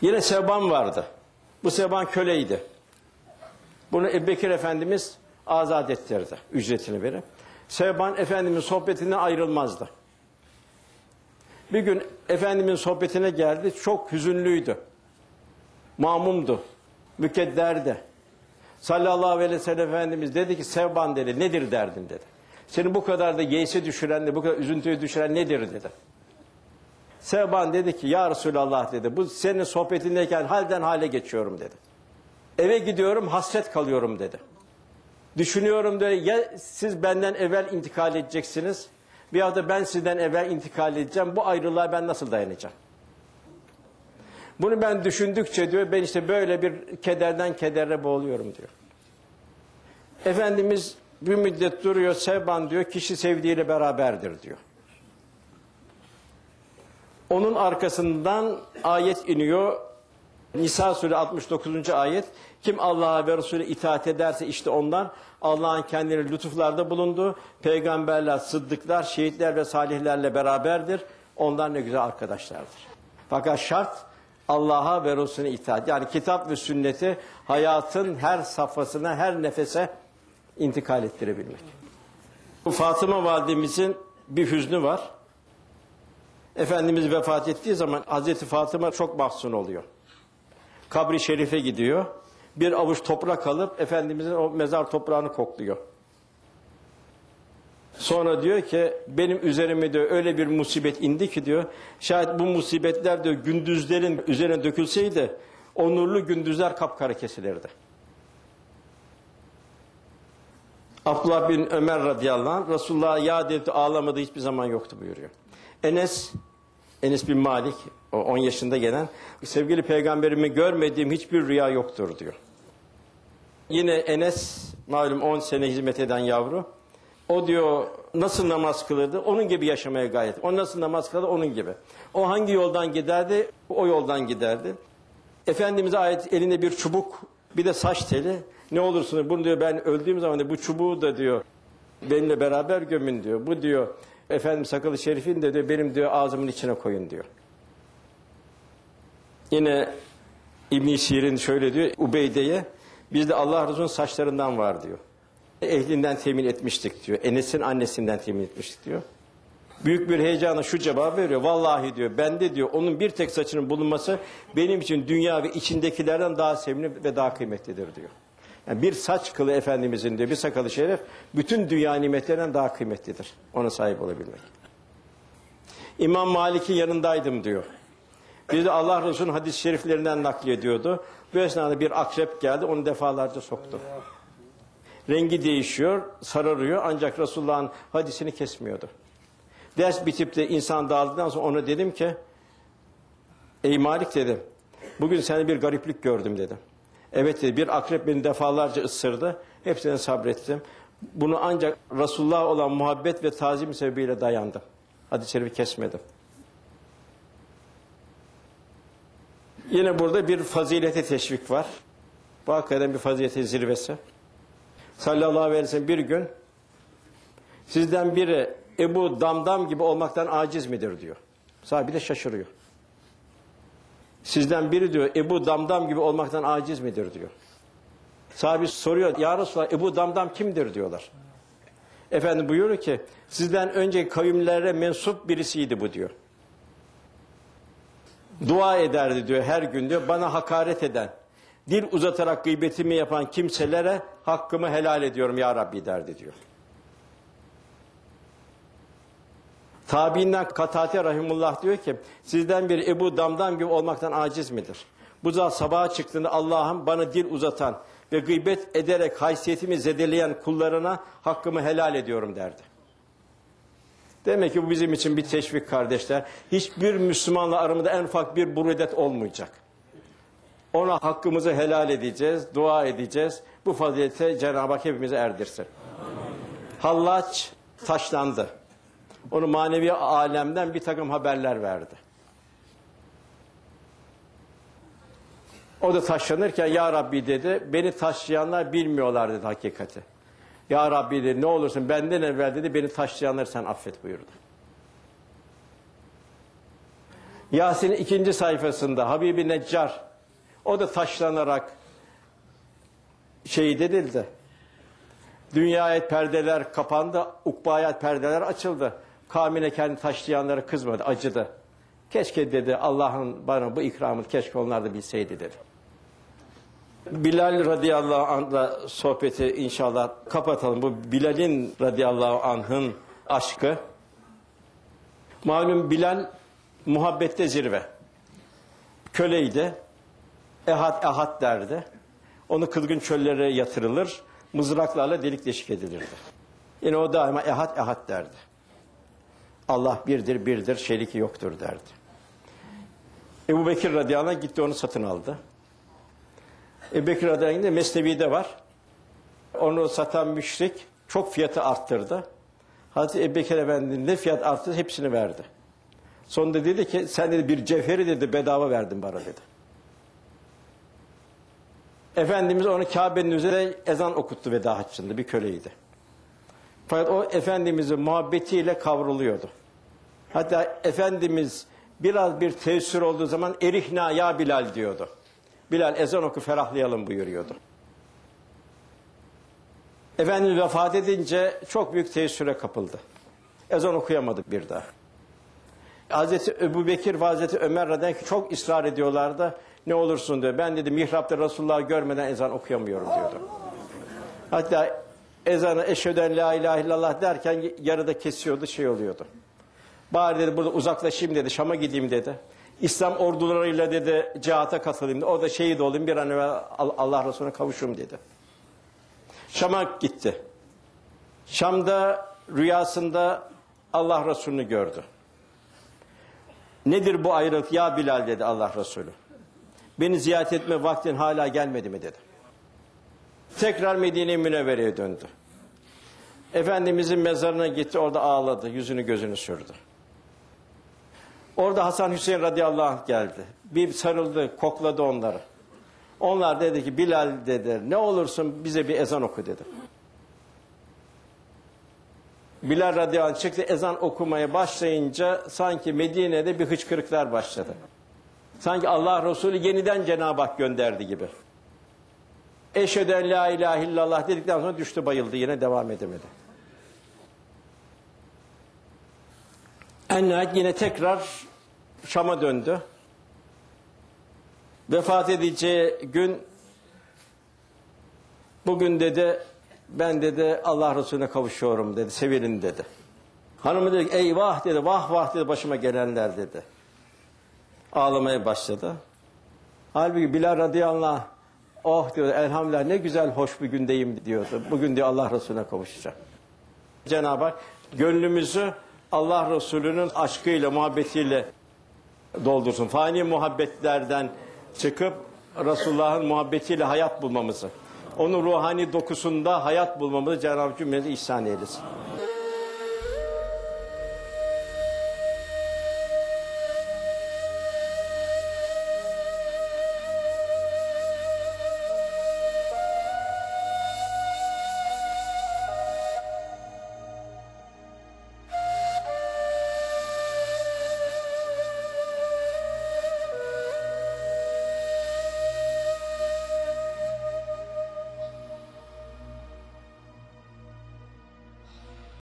Yine Sevban vardı. Bu Sevban köleydi. Bunu Ebubekir Efendimiz azat ettirdi ücretini verip. Sevban Efendimizin sohbetinden ayrılmazdı. Bir gün Efendimizin sohbetine geldi. Çok hüzünlüydü. Mamumdu. Mükedderdi. Sallallahu aleyhi ve sellem Efendimiz dedi ki Sevban dedi nedir derdin dedi. Seni bu kadar da yeyse düşüren de bu kadar üzüntüye düşüren nedir dedi. Sevban dedi ki ya Resulallah dedi bu senin sohbetindeyken halden hale geçiyorum dedi. Eve gidiyorum hasret kalıyorum dedi. Düşünüyorum dedi ya siz benden evvel intikal edeceksiniz veya da ben sizden evvel intikal edeceğim bu ayrılığa ben nasıl dayanacağım? Bunu ben düşündükçe diyor ben işte böyle bir kederden kedere boğuluyorum diyor. Efendimiz bir müddet duruyor Sevban diyor kişi sevdiğiyle beraberdir diyor. Onun arkasından ayet iniyor. Nisa suresi 69. ayet. Kim Allah'a ve Resulüne itaat ederse işte ondan Allah'ın kendini lütuflarda bulundu. Peygamberler, sıddıklar, şehitler ve salihlerle beraberdir. Onlar ne güzel arkadaşlardır. Fakat şart Allah'a ve Resulüne itaat. Yani kitap ve sünneti hayatın her safhasına, her nefese intikal ettirebilmek. Bu Fatıma validemizin bir hüznü var. Efendimiz vefat ettiği zaman Hazreti Fatıma çok mahzun oluyor. Kabri şerife gidiyor. Bir avuç toprak alıp Efendimizin o mezar toprağını kokluyor. Sonra diyor ki benim üzerime diyor öyle bir musibet indi ki diyor şayet bu musibetler diyor gündüzlerin üzerine dökülseydi o nurlu gündüzler kapkara kesilirdi. Abdullah bin Ömer radıyallahu anh Resulullah ya dedi ağlamadı hiçbir zaman yoktu buyuruyor. Enes Enes bin Malik o 10 yaşında gelen sevgili peygamberimi görmediğim hiçbir rüya yoktur diyor. Yine Enes malum 10 sene hizmet eden yavru. O diyor nasıl namaz kılırdı? Onun gibi yaşamaya gayet. O nasıl namaz kılırdı? Onun gibi. O hangi yoldan giderdi? O yoldan giderdi. Efendimiz'e ait elinde bir çubuk, bir de saç teli. Ne olursunuz bunu diyor ben öldüğüm zaman da bu çubuğu da diyor benimle beraber gömün diyor. Bu diyor efendim sakalı şerifin de diyor benim diyor ağzımın içine koyun diyor. Yine İbn Sirin şöyle diyor Ubeyde'ye bizde Allah Resulü'nün saçlarından var diyor. Ehlinden temin etmiştik diyor. Enes'in annesinden temin etmiştik diyor. Büyük bir heyecanla şu cevabı veriyor. Vallahi diyor bende diyor onun bir tek saçının bulunması benim için dünya ve içindekilerden daha sevimli ve daha kıymetlidir diyor. Yani bir saç kılı Efendimizin diyor bir sakalı şeref bütün dünya nimetlerinden daha kıymetlidir. Ona sahip olabilmek. İmam Malik'in yanındaydım diyor. Bir de Allah Resulü'nün hadis-i şeriflerinden naklediyordu. Bu esnada bir akrep geldi onu defalarca soktu. Rengi değişiyor, sararıyor ancak Resulullah'ın hadisini kesmiyordu. Ders bitip de insan dağıldıktan sonra ona dedim ki Ey Malik dedim. Bugün seni bir gariplik gördüm dedim. Evet dedi bir akrep beni defalarca ısırdı. Hepsine sabrettim. Bunu ancak Resulullah olan muhabbet ve tazim sebebiyle dayandım. Hadis-i şerifi kesmedim. Yine burada bir fazilete teşvik var. Bu hakikaten bir faziletin zirvesi. Sallallahu aleyhi ve sellem bir gün sizden biri Ebu Damdam gibi olmaktan aciz midir diyor. Sahabi de şaşırıyor. Sizden biri diyor Ebu Damdam gibi olmaktan aciz midir diyor. Sahabi soruyor ya Resulallah Ebu Damdam kimdir diyorlar. Efendim buyuruyor ki sizden önce kavimlere mensup birisiydi bu diyor. Dua ederdi diyor her gün diyor bana hakaret eden, dil uzatarak gıybetimi yapan kimselere hakkımı helal ediyorum ya Rabbi derdi diyor. Tabiinden Katate Rahimullah diyor ki sizden bir Ebu Damdam gibi olmaktan aciz midir? Bu zat sabaha çıktığında Allah'ım bana dil uzatan ve gıybet ederek haysiyetimi zedeleyen kullarına hakkımı helal ediyorum derdi. Demek ki bu bizim için bir teşvik kardeşler. Hiçbir Müslümanla aramızda en ufak bir burudet olmayacak. Ona hakkımızı helal edeceğiz, dua edeceğiz. Bu fazilete Cenab-ı Hak hepimizi erdirsin. Hallaç taşlandı. Onu manevi alemden bir takım haberler verdi. O da taşlanırken Ya Rabbi dedi, beni taşlayanlar bilmiyorlar dedi hakikati. Ya Rabbi dedi ne olursun benden evvel dedi beni taşlayanları sen affet buyurdu. Yasin'in ikinci sayfasında Habibi Neccar o da taşlanarak şehit edildi. Dünyaya perdeler kapandı, ukbaya perdeler açıldı. Kamine kendi taşlayanlara kızmadı, acıdı. Keşke dedi Allah'ın bana bu ikramını keşke onlar da bilseydi dedi. Bilal radıyallahu anh'la sohbeti inşallah kapatalım. Bu Bilal'in radıyallahu anh'ın aşkı. Malum Bilal muhabbette zirve. Köleydi. Ehad ehad derdi. Onu kılgın çöllere yatırılır. Mızraklarla delik deşik edilirdi. Yine o daima ehad ehad derdi. Allah birdir birdir şeriki yoktur derdi. Ebu Bekir radıyallahu anh gitti onu satın aldı. Ebu Bekir radıyallahu anh de Mesnevi'de var. Onu satan müşrik çok fiyatı arttırdı. Hazreti Ebu Bekir Efendi ne fiyat arttı hepsini verdi. Sonunda dedi ki sen dedi bir cevheri dedi bedava verdin bana dedi. Efendimiz onu Kabe'nin üzerine ezan okuttu veda haccında bir köleydi. Fakat o Efendimizin muhabbetiyle kavruluyordu. Hatta Efendimiz biraz bir tesir olduğu zaman erihna ya Bilal diyordu. Bilal ezan oku ferahlayalım buyuruyordu. Efendimiz vefat edince çok büyük tesire kapıldı. Ezan okuyamadı bir daha. Hazreti Ebu Bekir ve Hazreti Ömer anh çok ısrar ediyorlardı. Ne olursun diyor. Ben dedi mihrapta Resulullah'ı görmeden ezan okuyamıyorum diyordu. Hatta ezanı eşheden la ilahe illallah derken yarıda kesiyordu şey oluyordu. Bari dedi burada uzaklaşayım dedi Şam'a gideyim dedi. İslam ordularıyla dedi cihata katılayım dedi. Orada şehit olayım bir an evvel Allah Resulüne kavuşayım dedi. Şam'a gitti. Şam'da rüyasında Allah Resulü'nü gördü. Nedir bu ayrılık ya Bilal dedi Allah Resulü. Beni ziyaret etme vaktin hala gelmedi mi dedi. Tekrar Medine-i Münevvere'ye döndü. Efendimizin mezarına gitti orada ağladı yüzünü gözünü sürdü. Orada Hasan Hüseyin radıyallahu anh geldi. Bir sarıldı kokladı onları. Onlar dedi ki Bilal dedi ne olursun bize bir ezan oku dedi. Bilal radıyallahu anh çıktı ezan okumaya başlayınca sanki Medine'de bir hıçkırıklar başladı. Sanki Allah Resulü yeniden Cenab-ı Hak gönderdi gibi. Eşheden la ilahe illallah dedikten sonra düştü bayıldı yine devam edemedi. En nihayet yine tekrar Şam'a döndü. Vefat edeceği gün bugün dedi ben dedi Allah Resulüne kavuşuyorum dedi sevinin dedi. Hanımı dedi eyvah dedi vah vah dedi başıma gelenler dedi. Ağlamaya başladı. Halbuki Bilal radıyallahu anh oh diyor elhamdülillah ne güzel hoş bir gündeyim diyordu. Bugün diyor Allah Resulüne kavuşacağım. Cenab-ı Hak gönlümüzü Allah Resulü'nün aşkıyla, muhabbetiyle doldursun. Fani muhabbetlerden çıkıp Resulullah'ın muhabbetiyle hayat bulmamızı, onun ruhani dokusunda hayat bulmamızı Cenab-ı Hak cümlemize ihsan eylesin.